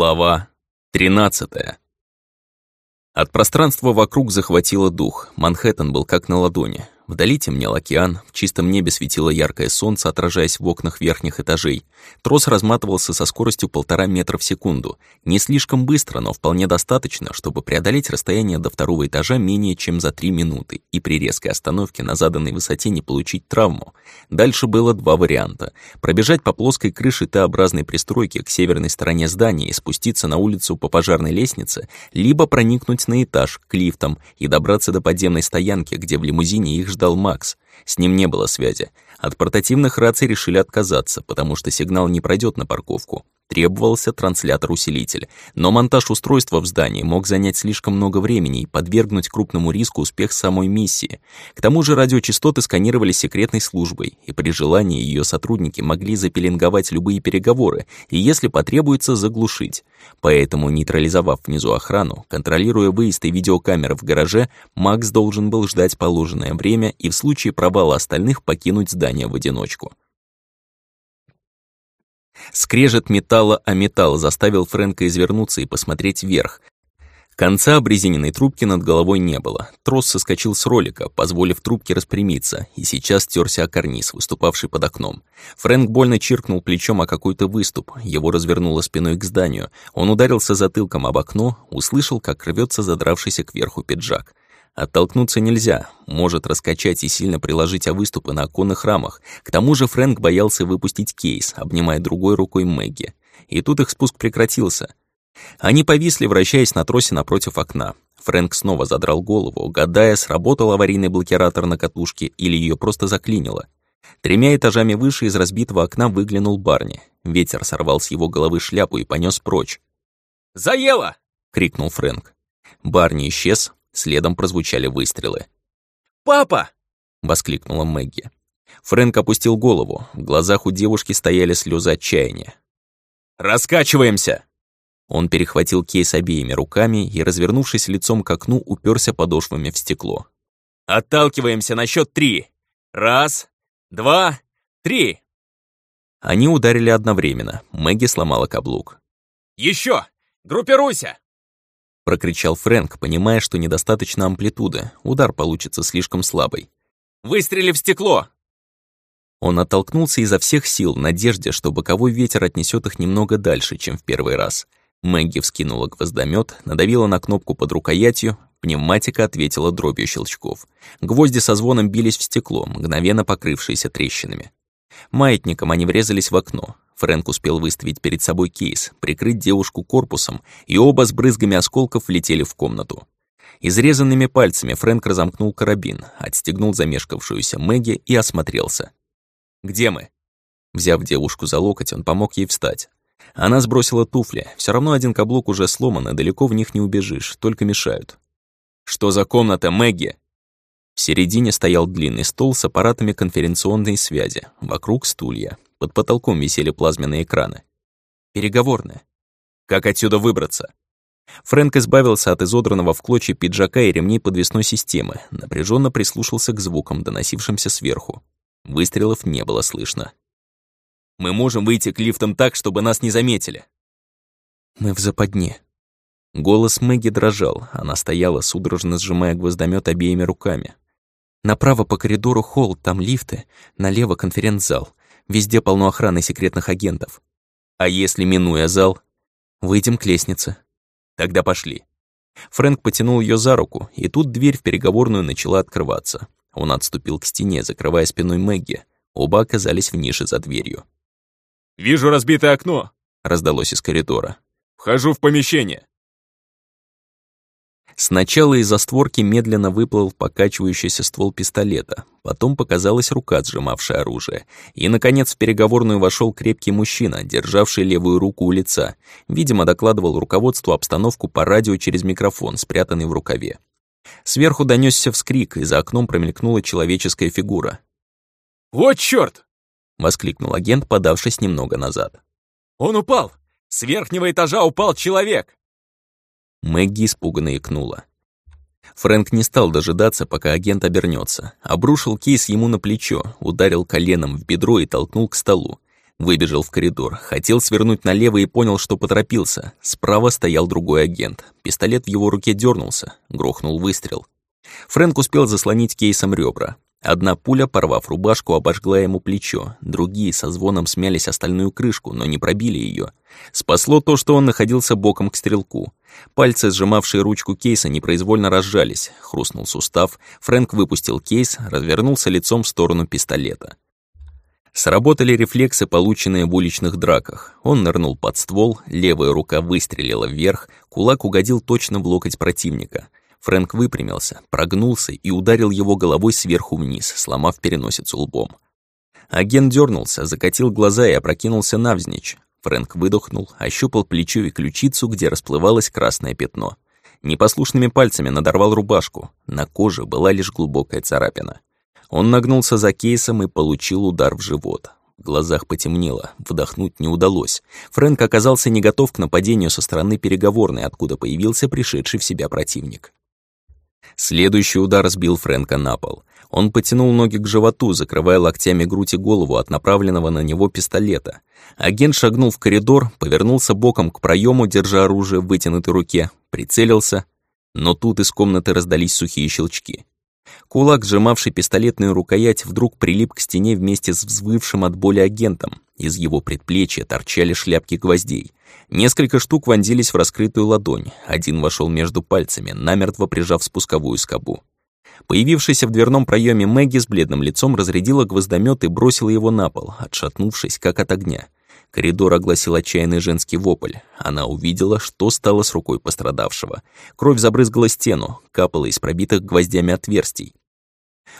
Глава 13 От пространства вокруг захватило дух. Манхэттен был как на ладони. Вдали темнел океан, в чистом небе светило яркое солнце, отражаясь в окнах верхних этажей. Трос разматывался со скоростью полтора метра в секунду. Не слишком быстро, но вполне достаточно, чтобы преодолеть расстояние до второго этажа менее чем за три минуты и при резкой остановке на заданной высоте не получить травму. Дальше было два варианта. Пробежать по плоской крыше Т-образной пристройки к северной стороне здания и спуститься на улицу по пожарной лестнице, либо проникнуть на этаж к лифтам и добраться до подземной стоянки, где в лимузине их ждали ждал Макс. С ним не было связи. От портативных раций решили отказаться, потому что сигнал не пройдет на парковку. Требовался транслятор-усилитель. Но монтаж устройства в здании мог занять слишком много времени и подвергнуть крупному риску успех самой миссии. К тому же радиочастоты сканировали секретной службой, и при желании ее сотрудники могли запеленговать любые переговоры и, если потребуется, заглушить. Поэтому, нейтрализовав внизу охрану, контролируя выезд и видеокамеры в гараже, Макс должен был ждать положенное время и в случае провала остальных покинуть здание в одиночку. Скрежет металла о металл заставил Фрэнка извернуться и посмотреть вверх. Конца обрезиненной трубки над головой не было. Трос соскочил с ролика, позволив трубке распрямиться, и сейчас терся о карниз, выступавший под окном. Фрэнк больно чиркнул плечом о какой-то выступ, его развернуло спиной к зданию. Он ударился затылком об окно, услышал, как рвется задравшийся кверху пиджак. Оттолкнуться нельзя, может раскачать и сильно приложить о выступы на оконных рамах. К тому же Фрэнк боялся выпустить кейс, обнимая другой рукой Мэгги. И тут их спуск прекратился. Они повисли, вращаясь на тросе напротив окна. Фрэнк снова задрал голову, гадая, сработал аварийный блокиратор на катушке или ее просто заклинило. Тремя этажами выше из разбитого окна выглянул Барни. Ветер сорвал с его головы шляпу и понес прочь. «Заело!» — крикнул Фрэнк. Барни исчез, Следом прозвучали выстрелы. «Папа!» — воскликнула Мэгги. Фрэнк опустил голову. В глазах у девушки стояли слезы отчаяния. «Раскачиваемся!» Он перехватил кейс обеими руками и, развернувшись лицом к окну, уперся подошвами в стекло. «Отталкиваемся на счет три! Раз, два, три!» Они ударили одновременно. Мэгги сломала каблук. «Еще! Группируйся!» Прокричал Фрэнк, понимая, что недостаточно амплитуды, удар получится слишком слабый. «Выстрели в стекло!» Он оттолкнулся изо всех сил, надежде, что боковой ветер отнесет их немного дальше, чем в первый раз. Мэгги вскинула гвоздомет, надавила на кнопку под рукоятью, пневматика ответила дробью щелчков. Гвозди со звоном бились в стекло, мгновенно покрывшееся трещинами. Маятником они врезались в окно. Фрэнк успел выставить перед собой кейс, прикрыть девушку корпусом, и оба с брызгами осколков влетели в комнату. Изрезанными пальцами Фрэнк разомкнул карабин, отстегнул замешкавшуюся Мэгги и осмотрелся. «Где мы?» Взяв девушку за локоть, он помог ей встать. Она сбросила туфли. Все равно один каблук уже сломан, и далеко в них не убежишь, только мешают. «Что за комната, Мэгги?» В середине стоял длинный стол с аппаратами конференционной связи, вокруг стулья. Под потолком висели плазменные экраны. Переговорная. Как отсюда выбраться? Фрэнк избавился от изодранного в клочья пиджака и ремней подвесной системы, напряженно прислушался к звукам, доносившимся сверху. Выстрелов не было слышно. «Мы можем выйти к лифтам так, чтобы нас не заметили». «Мы в западне». Голос Мэгги дрожал, она стояла, судорожно сжимая гвоздомет обеими руками. «Направо по коридору холл, там лифты, налево конференц-зал. Везде полно охраны секретных агентов. А если, минуя зал, выйдем к лестнице? Тогда пошли. Фрэнк потянул ее за руку, и тут дверь в переговорную начала открываться. Он отступил к стене, закрывая спиной Мэгги. Оба оказались в нише за дверью. «Вижу разбитое окно», — раздалось из коридора. «Вхожу в помещение». Сначала из-за створки медленно выплыл покачивающийся ствол пистолета, потом показалась рука, сжимавшая оружие, и, наконец, в переговорную вошел крепкий мужчина, державший левую руку у лица. Видимо, докладывал руководству обстановку по радио через микрофон, спрятанный в рукаве. Сверху донесся вскрик, и за окном промелькнула человеческая фигура. «Вот чёрт!» — воскликнул агент, подавшись немного назад. «Он упал! С верхнего этажа упал человек!» Мэгги испуганно икнула. Фрэнк не стал дожидаться, пока агент обернется. Обрушил кейс ему на плечо, ударил коленом в бедро и толкнул к столу. Выбежал в коридор, хотел свернуть налево и понял, что поторопился. Справа стоял другой агент. Пистолет в его руке дернулся, грохнул выстрел. Фрэнк успел заслонить кейсом ребра. Одна пуля, порвав рубашку, обожгла ему плечо, другие со звоном смялись остальную крышку, но не пробили ее. Спасло то, что он находился боком к стрелку. Пальцы, сжимавшие ручку кейса, непроизвольно разжались. Хрустнул сустав, Фрэнк выпустил кейс, развернулся лицом в сторону пистолета. Сработали рефлексы, полученные в уличных драках. Он нырнул под ствол, левая рука выстрелила вверх, кулак угодил точно в локоть противника — Фрэнк выпрямился, прогнулся и ударил его головой сверху вниз, сломав переносицу лбом. Агент дернулся, закатил глаза и опрокинулся навзничь. Фрэнк выдохнул, ощупал плечо и ключицу, где расплывалось красное пятно. Непослушными пальцами надорвал рубашку. На коже была лишь глубокая царапина. Он нагнулся за кейсом и получил удар в живот. В глазах потемнело, вдохнуть не удалось. Фрэнк оказался не готов к нападению со стороны переговорной, откуда появился пришедший в себя противник. Следующий удар сбил Фрэнка на пол. Он потянул ноги к животу, закрывая локтями грудь и голову от направленного на него пистолета. Агент шагнул в коридор, повернулся боком к проему, держа оружие в вытянутой руке, прицелился. Но тут из комнаты раздались сухие щелчки. Кулак, сжимавший пистолетную рукоять, вдруг прилип к стене вместе с взвывшим от боли агентом. Из его предплечья торчали шляпки гвоздей. Несколько штук вонзились в раскрытую ладонь. Один вошел между пальцами, намертво прижав спусковую скобу. Появившаяся в дверном проеме Мэгги с бледным лицом разрядила гвоздомет и бросила его на пол, отшатнувшись, как от огня. Коридор огласил отчаянный женский вопль. Она увидела, что стало с рукой пострадавшего. Кровь забрызгала стену, капала из пробитых гвоздями отверстий.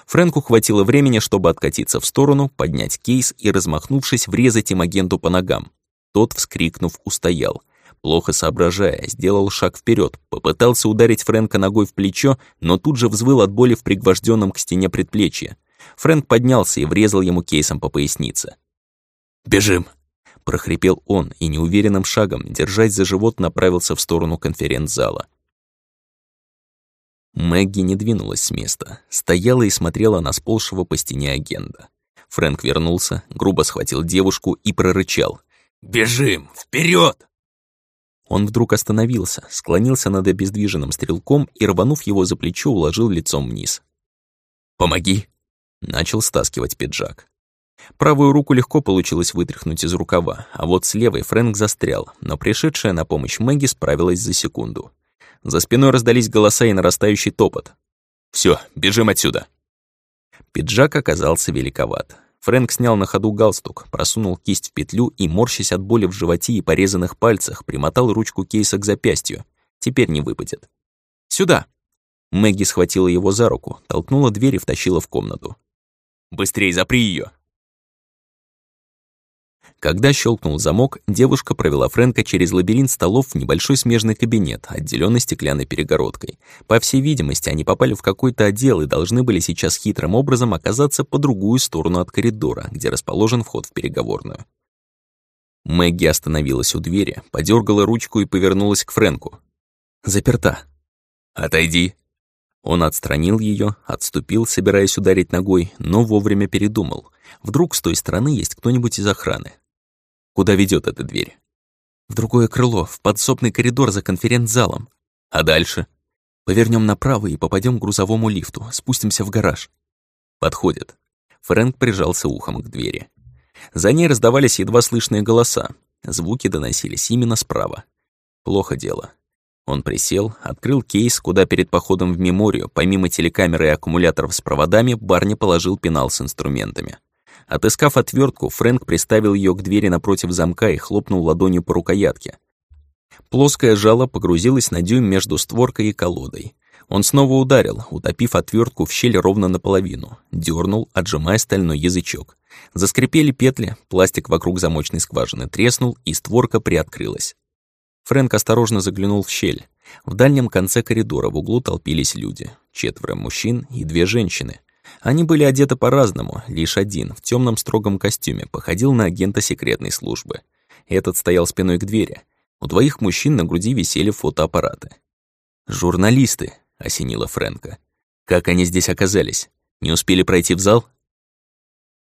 Фрэнку хватило времени, чтобы откатиться в сторону, поднять кейс и, размахнувшись, врезать им агенту по ногам. Тот, вскрикнув, устоял. Плохо соображая, сделал шаг вперед, попытался ударить Фрэнка ногой в плечо, но тут же взвыл от боли в пригвожденном к стене предплечье. Фрэнк поднялся и врезал ему кейсом по пояснице. «Бежим!» — прохрипел он и неуверенным шагом, держась за живот, направился в сторону конференц-зала. Мэгги не двинулась с места, стояла и смотрела на сползшего по стене агента. Фрэнк вернулся, грубо схватил девушку и прорычал. «Бежим! Вперед! Он вдруг остановился, склонился над обездвиженным стрелком и, рванув его за плечо, уложил лицом вниз. «Помоги!» Начал стаскивать пиджак. Правую руку легко получилось вытряхнуть из рукава, а вот с левой Фрэнк застрял, но пришедшая на помощь Мэгги справилась за секунду. За спиной раздались голоса и нарастающий топот. Все, бежим отсюда!» Пиджак оказался великоват. Фрэнк снял на ходу галстук, просунул кисть в петлю и, морщась от боли в животе и порезанных пальцах, примотал ручку кейса к запястью. Теперь не выпадет. «Сюда!» Мэгги схватила его за руку, толкнула дверь и втащила в комнату. «Быстрей запри ее! Когда щелкнул замок, девушка провела Фрэнка через лабиринт столов в небольшой смежный кабинет, отделенный стеклянной перегородкой. По всей видимости, они попали в какой-то отдел и должны были сейчас хитрым образом оказаться по другую сторону от коридора, где расположен вход в переговорную. Мэгги остановилась у двери, подергала ручку и повернулась к Фрэнку. «Заперта». «Отойди». Он отстранил ее, отступил, собираясь ударить ногой, но вовремя передумал. Вдруг с той стороны есть кто-нибудь из охраны. Куда ведет эта дверь? В другое крыло, в подсобный коридор за конференц-залом. А дальше? Повернем направо и попадем к грузовому лифту, спустимся в гараж. Подходит. Фрэнк прижался ухом к двери. За ней раздавались едва слышные голоса. Звуки доносились именно справа. Плохо дело. Он присел, открыл кейс, куда перед походом в меморию, помимо телекамеры и аккумуляторов с проводами, Барни положил пенал с инструментами. Отыскав отвертку, Фрэнк приставил ее к двери напротив замка и хлопнул ладонью по рукоятке. Плоское жало погрузилось на дюйм между створкой и колодой. Он снова ударил, утопив отвертку в щель ровно наполовину. дернул, отжимая стальной язычок. Заскрипели петли, пластик вокруг замочной скважины треснул, и створка приоткрылась. Фрэнк осторожно заглянул в щель. В дальнем конце коридора в углу толпились люди. Четверо мужчин и две женщины. Они были одеты по-разному, лишь один, в темном строгом костюме, походил на агента секретной службы. Этот стоял спиной к двери. У двоих мужчин на груди висели фотоаппараты. «Журналисты», — осенила Фрэнка. «Как они здесь оказались? Не успели пройти в зал?»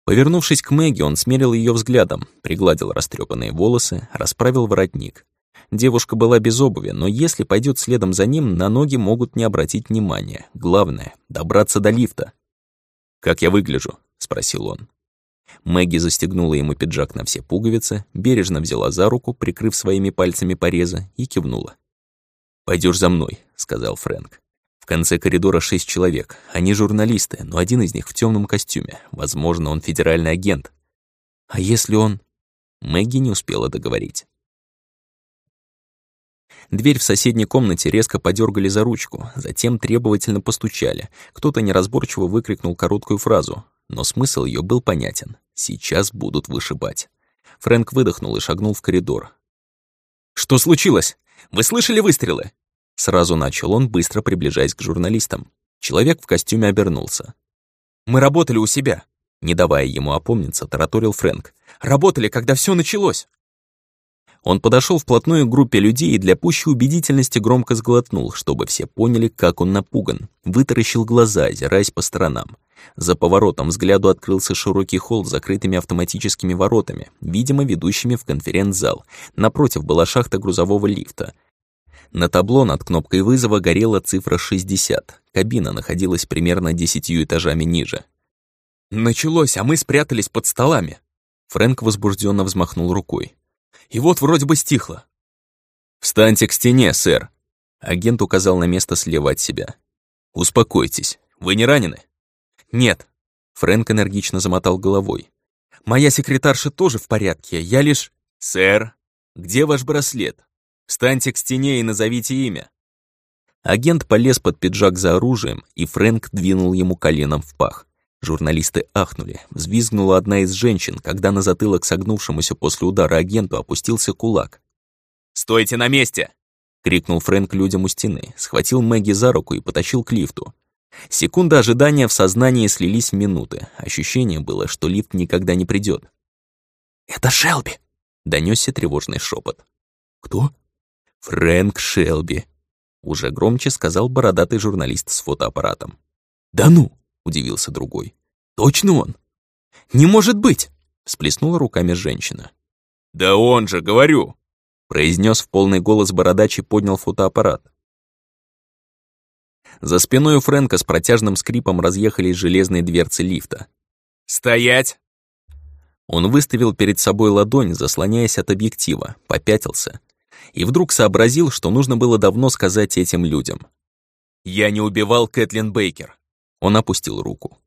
Повернувшись к Мэгги, он смерил ее взглядом, пригладил растрепанные волосы, расправил воротник. Девушка была без обуви, но если пойдет следом за ним, на ноги могут не обратить внимания. Главное — добраться до лифта. «Как я выгляжу?» — спросил он. Мэгги застегнула ему пиджак на все пуговицы, бережно взяла за руку, прикрыв своими пальцами порезы, и кивнула. Пойдешь за мной», — сказал Фрэнк. В конце коридора шесть человек. Они журналисты, но один из них в темном костюме. Возможно, он федеральный агент. А если он... Мэгги не успела договорить. Дверь в соседней комнате резко подергали за ручку, затем требовательно постучали. Кто-то неразборчиво выкрикнул короткую фразу, но смысл ее был понятен. Сейчас будут вышибать. Фрэнк выдохнул и шагнул в коридор. «Что случилось? Вы слышали выстрелы?» Сразу начал он, быстро приближаясь к журналистам. Человек в костюме обернулся. «Мы работали у себя», — не давая ему опомниться, тараторил Фрэнк. «Работали, когда все началось». Он подошел вплотную к группе людей и для пущей убедительности громко сглотнул, чтобы все поняли, как он напуган. Вытаращил глаза, озираясь по сторонам. За поворотом взгляду открылся широкий холл с закрытыми автоматическими воротами, видимо, ведущими в конференц-зал. Напротив была шахта грузового лифта — на табло над кнопкой вызова горела цифра 60. Кабина находилась примерно десятью этажами ниже. «Началось, а мы спрятались под столами!» Фрэнк возбужденно взмахнул рукой. «И вот вроде бы стихло». «Встаньте к стене, сэр!» Агент указал на место слева от себя. «Успокойтесь. Вы не ранены?» «Нет». Фрэнк энергично замотал головой. «Моя секретарша тоже в порядке. Я лишь...» «Сэр, где ваш браслет?» Встаньте к стене и назовите имя». Агент полез под пиджак за оружием, и Фрэнк двинул ему коленом в пах. Журналисты ахнули. Взвизгнула одна из женщин, когда на затылок согнувшемуся после удара агенту опустился кулак. «Стойте на месте!» — крикнул Фрэнк людям у стены, схватил Мэгги за руку и потащил к лифту. Секунды ожидания в сознании слились в минуты. Ощущение было, что лифт никогда не придет. «Это Шелби!» — донесся тревожный шепот. «Кто?» «Фрэнк Шелби», — уже громче сказал бородатый журналист с фотоаппаратом. «Да ну!» — удивился другой. «Точно он?» «Не может быть!» — всплеснула руками женщина. «Да он же, говорю!» — произнес в полный голос бородач и поднял фотоаппарат. За спиной у Фрэнка с протяжным скрипом разъехались железные дверцы лифта. «Стоять!» Он выставил перед собой ладонь, заслоняясь от объектива, попятился, и вдруг сообразил, что нужно было давно сказать этим людям. «Я не убивал Кэтлин Бейкер». Он опустил руку.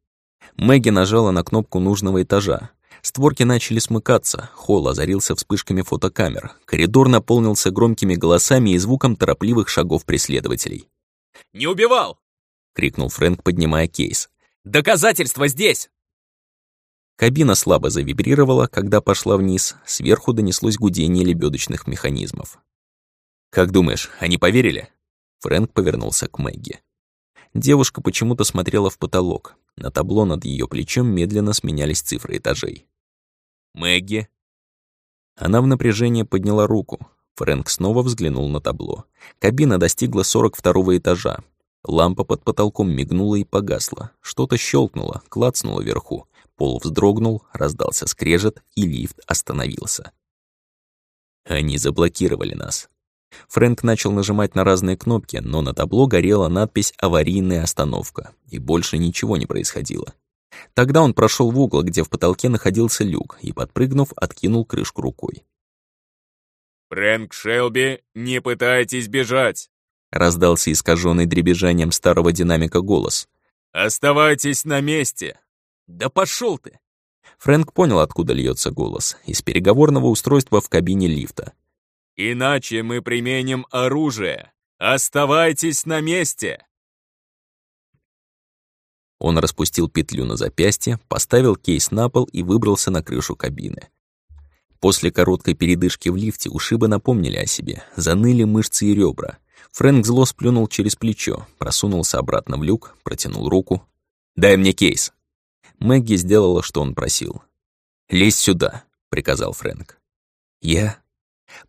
Мэгги нажала на кнопку нужного этажа. Створки начали смыкаться, холл озарился вспышками фотокамер, коридор наполнился громкими голосами и звуком торопливых шагов преследователей. «Не убивал!» — крикнул Фрэнк, поднимая кейс. «Доказательства здесь!» Кабина слабо завибрировала, когда пошла вниз, сверху донеслось гудение лебедочных механизмов. «Как думаешь, они поверили?» Фрэнк повернулся к Мэгги. Девушка почему-то смотрела в потолок. На табло над ее плечом медленно сменялись цифры этажей. «Мэгги?» Она в напряжении подняла руку. Фрэнк снова взглянул на табло. Кабина достигла 42 этажа. Лампа под потолком мигнула и погасла. Что-то щелкнуло, клацнуло вверху. Пол вздрогнул, раздался скрежет, и лифт остановился. Они заблокировали нас. Фрэнк начал нажимать на разные кнопки, но на табло горела надпись «Аварийная остановка», и больше ничего не происходило. Тогда он прошел в угол, где в потолке находился люк, и, подпрыгнув, откинул крышку рукой. «Фрэнк Шелби, не пытайтесь бежать!» раздался искаженный дребезжанием старого динамика голос. «Оставайтесь на месте!» «Да пошел ты!» Фрэнк понял, откуда льется голос, из переговорного устройства в кабине лифта. Иначе мы применим оружие. Оставайтесь на месте!» Он распустил петлю на запястье, поставил кейс на пол и выбрался на крышу кабины. После короткой передышки в лифте ушибы напомнили о себе, заныли мышцы и ребра. Фрэнк зло сплюнул через плечо, просунулся обратно в люк, протянул руку. «Дай мне кейс!» Мэгги сделала, что он просил. «Лезь сюда», — приказал Фрэнк. «Я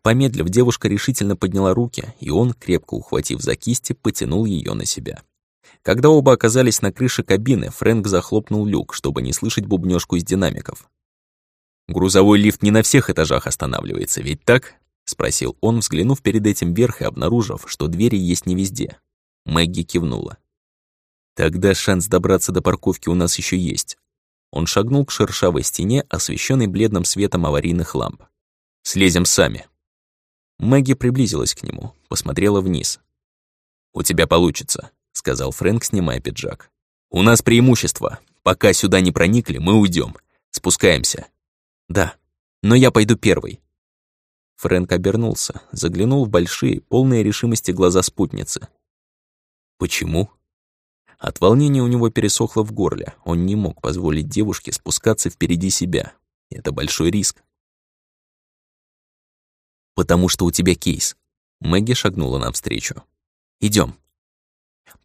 Помедлив, девушка решительно подняла руки, и он, крепко ухватив за кисти, потянул ее на себя. Когда оба оказались на крыше кабины, Фрэнк захлопнул люк, чтобы не слышать бубнёжку из динамиков. «Грузовой лифт не на всех этажах останавливается, ведь так?» — спросил он, взглянув перед этим вверх и обнаружив, что двери есть не везде. Мэгги кивнула. «Тогда шанс добраться до парковки у нас еще есть». Он шагнул к шершавой стене, освещенной бледным светом аварийных ламп. «Слезем сами». Мэгги приблизилась к нему, посмотрела вниз. «У тебя получится», — сказал Фрэнк, снимая пиджак. «У нас преимущество. Пока сюда не проникли, мы уйдем. Спускаемся». «Да, но я пойду первый». Фрэнк обернулся, заглянул в большие, полные решимости глаза спутницы. «Почему?» От волнения у него пересохло в горле. Он не мог позволить девушке спускаться впереди себя. Это большой риск. «Потому что у тебя кейс». Мэгги шагнула навстречу. Идем.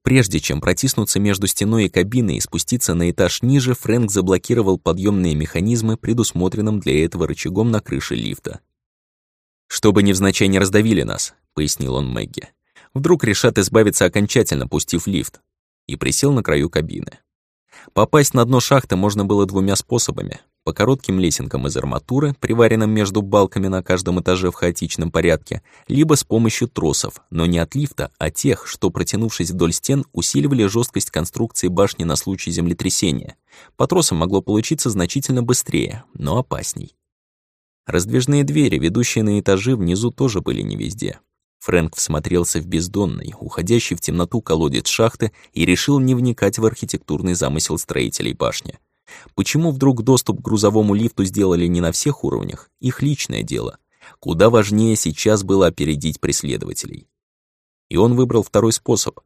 Прежде чем протиснуться между стеной и кабиной и спуститься на этаж ниже, Фрэнк заблокировал подъемные механизмы, предусмотренным для этого рычагом на крыше лифта. «Чтобы невзначай не раздавили нас», — пояснил он Мэгги. «Вдруг решат избавиться окончательно, пустив лифт». И присел на краю кабины. Попасть на дно шахты можно было двумя способами по коротким лесенкам из арматуры, приваренным между балками на каждом этаже в хаотичном порядке, либо с помощью тросов, но не от лифта, а тех, что, протянувшись вдоль стен, усиливали жесткость конструкции башни на случай землетрясения. По тросам могло получиться значительно быстрее, но опасней. Раздвижные двери, ведущие на этажи, внизу тоже были не везде. Фрэнк всмотрелся в бездонный, уходящий в темноту колодец шахты и решил не вникать в архитектурный замысел строителей башни. Почему вдруг доступ к грузовому лифту сделали не на всех уровнях? Их личное дело. Куда важнее сейчас было опередить преследователей. И он выбрал второй способ.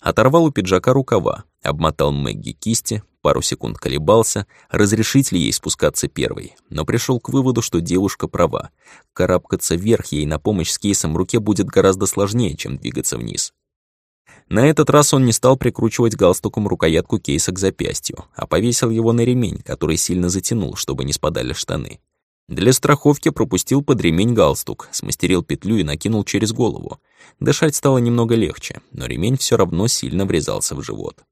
Оторвал у пиджака рукава, обмотал Мэгги кисти, пару секунд колебался, разрешить ли ей спускаться первой, но пришел к выводу, что девушка права. Карабкаться вверх ей на помощь с кейсом в руке будет гораздо сложнее, чем двигаться вниз. На этот раз он не стал прикручивать галстуком рукоятку кейса к запястью, а повесил его на ремень, который сильно затянул, чтобы не спадали штаны. Для страховки пропустил под ремень галстук, смастерил петлю и накинул через голову. Дышать стало немного легче, но ремень все равно сильно врезался в живот.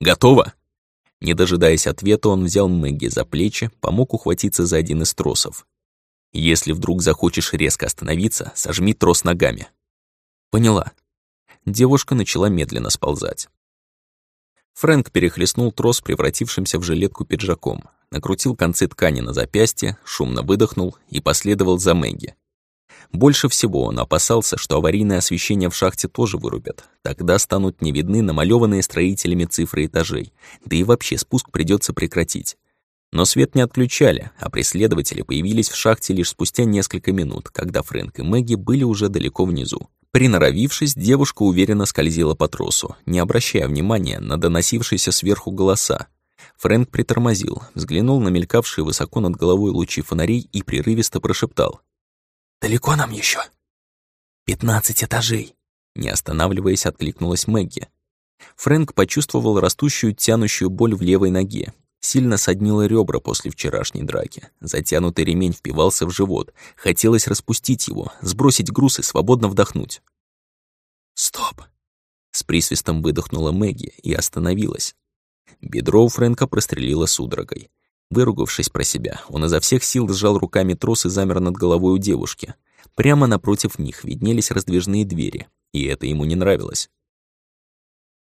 «Готово?» Не дожидаясь ответа, он взял Мэгги за плечи, помог ухватиться за один из тросов. «Если вдруг захочешь резко остановиться, сожми трос ногами». «Поняла», девушка начала медленно сползать. Фрэнк перехлестнул трос, превратившимся в жилетку пиджаком, накрутил концы ткани на запястье, шумно выдохнул и последовал за Мэгги. Больше всего он опасался, что аварийное освещение в шахте тоже вырубят. Тогда станут не видны намалёванные строителями цифры этажей, да и вообще спуск придется прекратить. Но свет не отключали, а преследователи появились в шахте лишь спустя несколько минут, когда Фрэнк и Мэгги были уже далеко внизу. Приноровившись, девушка уверенно скользила по тросу, не обращая внимания на доносившиеся сверху голоса. Фрэнк притормозил, взглянул на мелькавшие высоко над головой лучи фонарей и прерывисто прошептал. «Далеко нам еще? «Пятнадцать этажей!» Не останавливаясь, откликнулась Мэгги. Фрэнк почувствовал растущую тянущую боль в левой ноге Сильно соднило ребра после вчерашней драки. Затянутый ремень впивался в живот. Хотелось распустить его, сбросить груз и свободно вдохнуть. «Стоп!» С присвистом выдохнула Мэгги и остановилась. Бедро у Фрэнка прострелило судорогой. Выругавшись про себя, он изо всех сил сжал руками трос и замер над головой у девушки. Прямо напротив них виднелись раздвижные двери, и это ему не нравилось.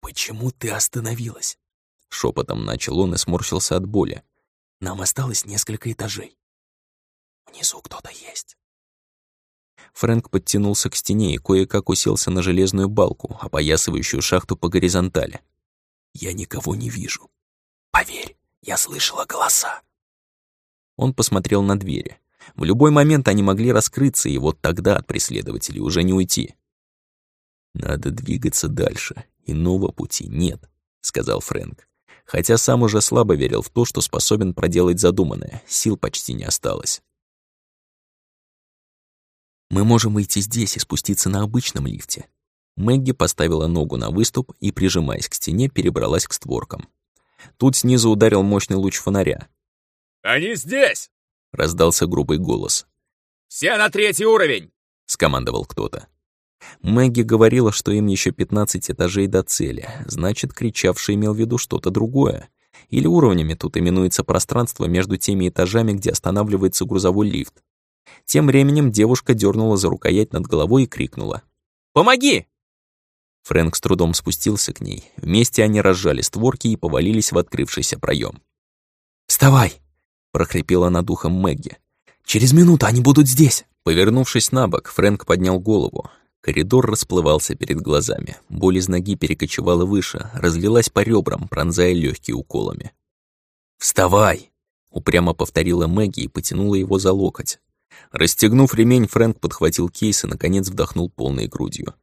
«Почему ты остановилась?» Шепотом начал он и сморщился от боли. «Нам осталось несколько этажей. Внизу кто-то есть». Фрэнк подтянулся к стене и кое-как уселся на железную балку, опоясывающую шахту по горизонтали. «Я никого не вижу. Поверь, я слышала голоса». Он посмотрел на двери. В любой момент они могли раскрыться, и вот тогда от преследователей уже не уйти. «Надо двигаться дальше, иного пути нет», — сказал Фрэнк. Хотя сам уже слабо верил в то, что способен проделать задуманное, сил почти не осталось. «Мы можем выйти здесь и спуститься на обычном лифте». Мэгги поставила ногу на выступ и, прижимаясь к стене, перебралась к створкам. Тут снизу ударил мощный луч фонаря. «Они здесь!» — раздался грубый голос. «Все на третий уровень!» — скомандовал кто-то. Мэгги говорила, что им еще 15 этажей до цели, значит, кричавший имел в виду что-то другое. Или уровнями тут именуется пространство между теми этажами, где останавливается грузовой лифт. Тем временем девушка дернула за рукоять над головой и крикнула. «Помоги!» Фрэнк с трудом спустился к ней. Вместе они разжали створки и повалились в открывшийся проем. «Вставай!» — прохрипела над ухом Мэгги. «Через минуту они будут здесь!» Повернувшись на бок, Фрэнк поднял голову. Коридор расплывался перед глазами. Боль из ноги перекочевала выше, разлилась по ребрам, пронзая легкие уколами. «Вставай!» — упрямо повторила Мэгги и потянула его за локоть. Расстегнув ремень, Фрэнк подхватил кейс и, наконец, вдохнул полной грудью.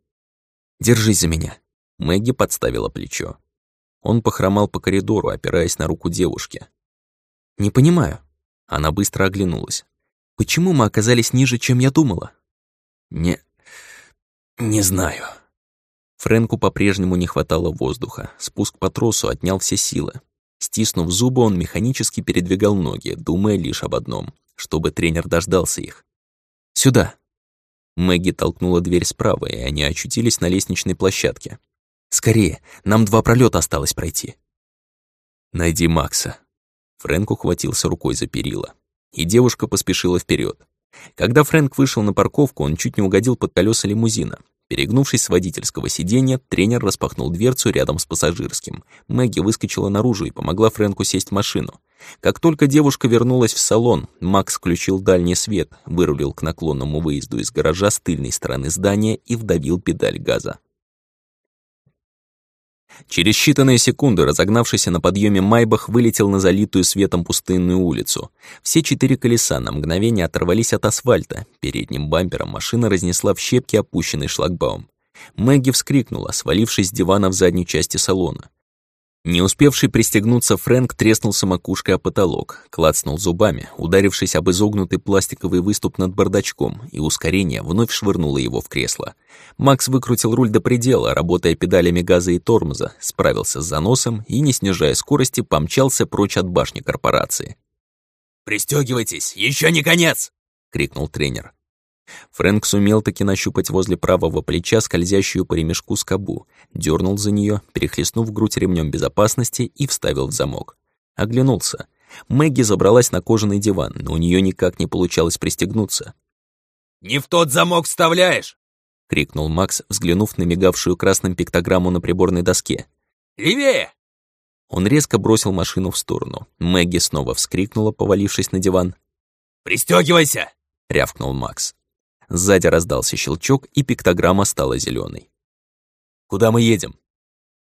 «Держись за меня!» Мэгги подставила плечо. Он похромал по коридору, опираясь на руку девушки. «Не понимаю». Она быстро оглянулась. «Почему мы оказались ниже, чем я думала?» «Не... не знаю». Фрэнку по-прежнему не хватало воздуха. Спуск по тросу отнял все силы. Стиснув зубы, он механически передвигал ноги, думая лишь об одном — чтобы тренер дождался их. «Сюда!» Мэгги толкнула дверь справа, и они очутились на лестничной площадке. «Скорее, нам два пролета осталось пройти». «Найди Макса». Фрэнк ухватился рукой за перила, и девушка поспешила вперед. Когда Фрэнк вышел на парковку, он чуть не угодил под колеса лимузина. Перегнувшись с водительского сиденья, тренер распахнул дверцу рядом с пассажирским. Мэгги выскочила наружу и помогла Фрэнку сесть в машину. Как только девушка вернулась в салон, Макс включил дальний свет, вырулил к наклонному выезду из гаража с тыльной стороны здания и вдавил педаль газа. Через считанные секунды разогнавшийся на подъеме Майбах вылетел на залитую светом пустынную улицу. Все четыре колеса на мгновение оторвались от асфальта. Передним бампером машина разнесла в щепки опущенный шлагбаум. Мэгги вскрикнула, свалившись с дивана в задней части салона. Не успевший пристегнуться Фрэнк треснулся макушкой о потолок, клацнул зубами, ударившись об изогнутый пластиковый выступ над бардачком, и ускорение вновь швырнуло его в кресло. Макс выкрутил руль до предела, работая педалями газа и тормоза, справился с заносом и, не снижая скорости, помчался прочь от башни корпорации. «Пристёгивайтесь, еще не конец!» — крикнул тренер. Фрэнк сумел таки нащупать возле правого плеча скользящую по ремешку скобу, дернул за нее, перехлестнув грудь ремнем безопасности и вставил в замок. Оглянулся. Мэгги забралась на кожаный диван, но у нее никак не получалось пристегнуться. «Не в тот замок вставляешь!» — крикнул Макс, взглянув на мигавшую красным пиктограмму на приборной доске. «Левее!» Он резко бросил машину в сторону. Мэгги снова вскрикнула, повалившись на диван. «Пристёгивайся!» — рявкнул Макс. Сзади раздался щелчок, и пиктограмма стала зеленой. «Куда мы едем?»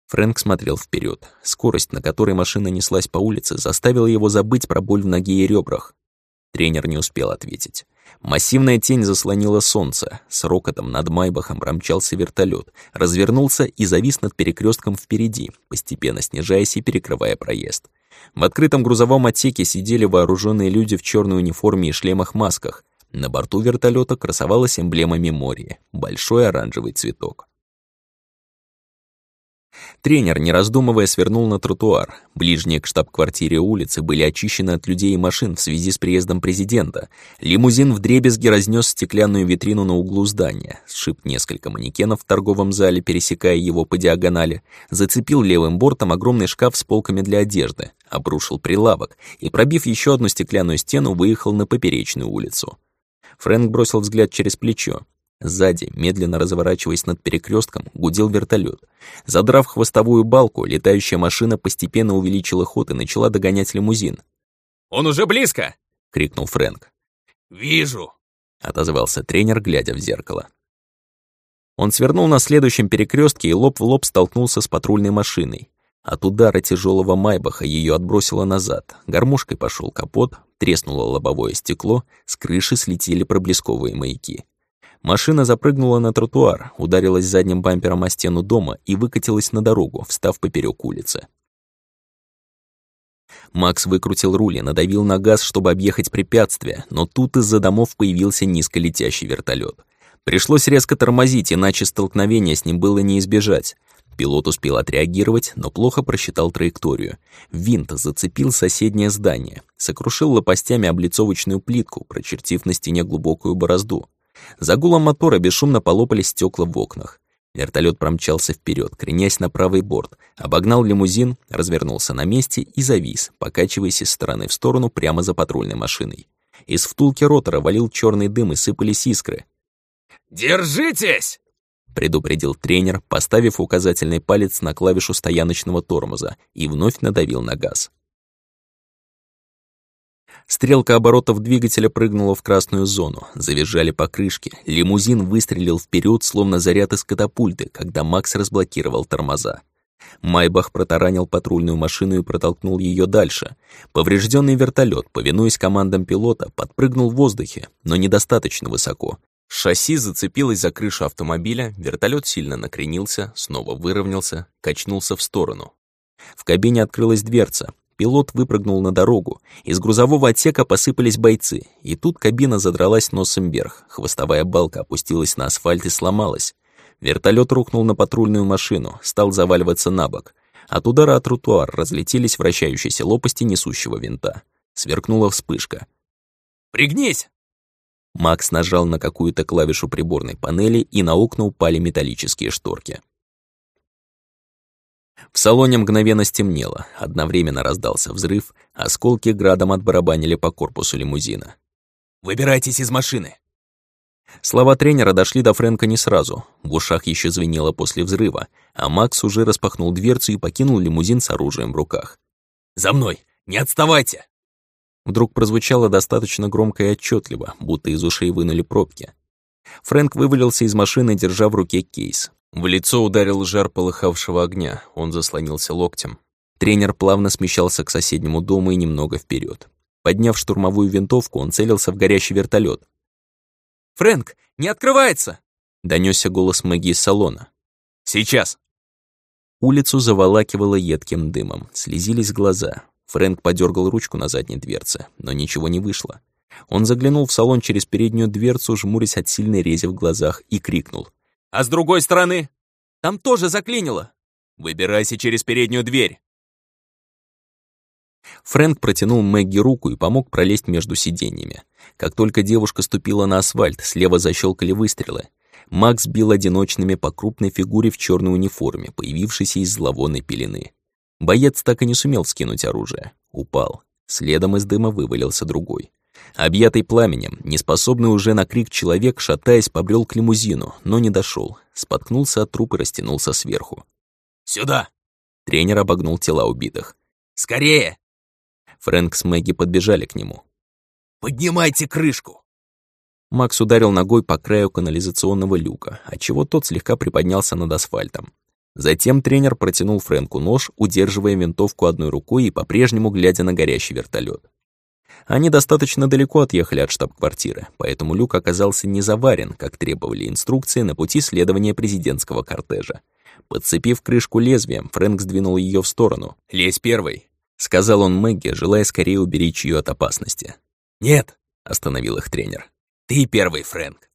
Фрэнк смотрел вперед. Скорость, на которой машина неслась по улице, заставила его забыть про боль в ноге и ребрах. Тренер не успел ответить. Массивная тень заслонила солнце. С рокотом над Майбахом промчался вертолет, развернулся и завис над перекрестком впереди, постепенно снижаясь и перекрывая проезд. В открытом грузовом отсеке сидели вооруженные люди в черной униформе и шлемах-масках. На борту вертолета красовалась эмблема Мемории — большой оранжевый цветок. Тренер, не раздумывая, свернул на тротуар. Ближние к штаб-квартире улицы были очищены от людей и машин в связи с приездом президента. Лимузин вдребезги разнес стеклянную витрину на углу здания, сшиб несколько манекенов в торговом зале, пересекая его по диагонали, зацепил левым бортом огромный шкаф с полками для одежды, обрушил прилавок и, пробив еще одну стеклянную стену, выехал на поперечную улицу. Фрэнк бросил взгляд через плечо. Сзади, медленно разворачиваясь над перекрестком, гудел вертолет. Задрав хвостовую балку, летающая машина постепенно увеличила ход и начала догонять лимузин. «Он уже близко!» — крикнул Фрэнк. «Вижу!» — отозвался тренер, глядя в зеркало. Он свернул на следующем перекрестке и лоб в лоб столкнулся с патрульной машиной. От удара тяжелого майбаха ее отбросило назад. Гармошкой пошел капот, треснуло лобовое стекло, с крыши слетели проблесковые маяки. Машина запрыгнула на тротуар, ударилась задним бампером о стену дома и выкатилась на дорогу, встав поперек улицы. Макс выкрутил руль надавил на газ, чтобы объехать препятствие, но тут из-за домов появился низколетящий вертолет. Пришлось резко тормозить, иначе столкновения с ним было не избежать. Пилот успел отреагировать, но плохо просчитал траекторию. Винт зацепил соседнее здание, сокрушил лопастями облицовочную плитку, прочертив на стене глубокую борозду. За гулом мотора бесшумно полопались стекла в окнах. Вертолет промчался вперед, кренясь на правый борт, обогнал лимузин, развернулся на месте и завис, покачиваясь из стороны в сторону прямо за патрульной машиной. Из втулки ротора валил черный дым и сыпались искры. «Держитесь!» — предупредил тренер, поставив указательный палец на клавишу стояночного тормоза и вновь надавил на газ. Стрелка оборотов двигателя прыгнула в красную зону, завизжали покрышки, лимузин выстрелил вперед, словно заряд из катапульты, когда Макс разблокировал тормоза. Майбах протаранил патрульную машину и протолкнул ее дальше. Поврежденный вертолет, повинуясь командам пилота, подпрыгнул в воздухе, но недостаточно высоко. Шасси зацепилось за крышу автомобиля, вертолет сильно накренился, снова выровнялся, качнулся в сторону. В кабине открылась дверца, Пилот выпрыгнул на дорогу. Из грузового отсека посыпались бойцы. И тут кабина задралась носом вверх. Хвостовая балка опустилась на асфальт и сломалась. Вертолет рухнул на патрульную машину, стал заваливаться на бок. От удара о тротуар разлетелись вращающиеся лопасти несущего винта. Сверкнула вспышка. «Пригнись!» Макс нажал на какую-то клавишу приборной панели, и на окна упали металлические шторки. В салоне мгновенно стемнело, одновременно раздался взрыв, осколки градом отбарабанили по корпусу лимузина. «Выбирайтесь из машины!» Слова тренера дошли до Фрэнка не сразу, в ушах еще звенело после взрыва, а Макс уже распахнул дверцу и покинул лимузин с оружием в руках. «За мной! Не отставайте!» Вдруг прозвучало достаточно громко и отчетливо, будто из ушей вынули пробки. Фрэнк вывалился из машины, держа в руке кейс. В лицо ударил жар полыхавшего огня, он заслонился локтем. Тренер плавно смещался к соседнему дому и немного вперед. Подняв штурмовую винтовку, он целился в горящий вертолет. «Фрэнк, не открывается!» — донесся голос Мэгги из салона. «Сейчас!» Улицу заволакивало едким дымом, слезились глаза. Фрэнк подергал ручку на задней дверце, но ничего не вышло. Он заглянул в салон через переднюю дверцу, жмурясь от сильной рези в глазах, и крикнул. А с другой стороны? Там тоже заклинило. Выбирайся через переднюю дверь. Фрэнк протянул Мэгги руку и помог пролезть между сиденьями. Как только девушка ступила на асфальт, слева защелкали выстрелы. Макс бил одиночными по крупной фигуре в черной униформе, появившейся из зловонной пелены. Боец так и не сумел скинуть оружие. Упал. Следом из дыма вывалился другой. Объятый пламенем, неспособный уже на крик человек, шатаясь, побрел к лимузину, но не дошел, споткнулся от трупа и растянулся сверху. «Сюда!» Тренер обогнул тела убитых. «Скорее!» Фрэнк с Мэгги подбежали к нему. «Поднимайте крышку!» Макс ударил ногой по краю канализационного люка, отчего тот слегка приподнялся над асфальтом. Затем тренер протянул Фрэнку нож, удерживая винтовку одной рукой и по-прежнему глядя на горящий вертолет. Они достаточно далеко отъехали от штаб-квартиры, поэтому люк оказался не заварен, как требовали инструкции на пути следования президентского кортежа. Подцепив крышку лезвием, Фрэнк сдвинул ее в сторону. «Лезь первый», — сказал он Мэгги, желая скорее уберечь ее от опасности. «Нет», — остановил их тренер. «Ты первый, Фрэнк».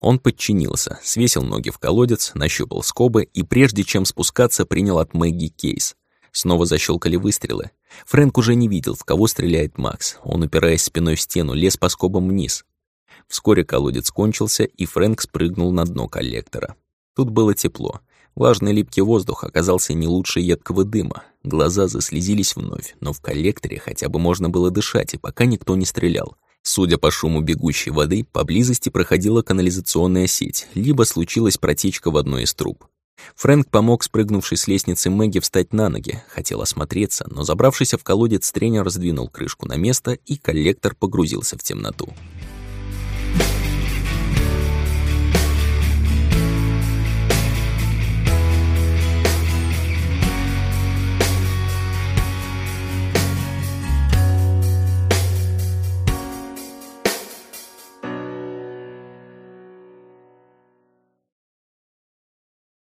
Он подчинился, свесил ноги в колодец, нащупал скобы и, прежде чем спускаться, принял от Мэгги кейс. Снова защелкали выстрелы. Фрэнк уже не видел, в кого стреляет Макс. Он, упираясь спиной в стену, лез по скобам вниз. Вскоре колодец кончился, и Фрэнк спрыгнул на дно коллектора. Тут было тепло. Влажный липкий воздух оказался не лучше едкого дыма. Глаза заслезились вновь, но в коллекторе хотя бы можно было дышать, и пока никто не стрелял. Судя по шуму бегущей воды, поблизости проходила канализационная сеть, либо случилась протечка в одной из труб. Фрэнк помог спрыгнувшей с лестницы Мэгги встать на ноги, хотел осмотреться, но забравшийся в колодец тренер раздвинул крышку на место, и коллектор погрузился в темноту.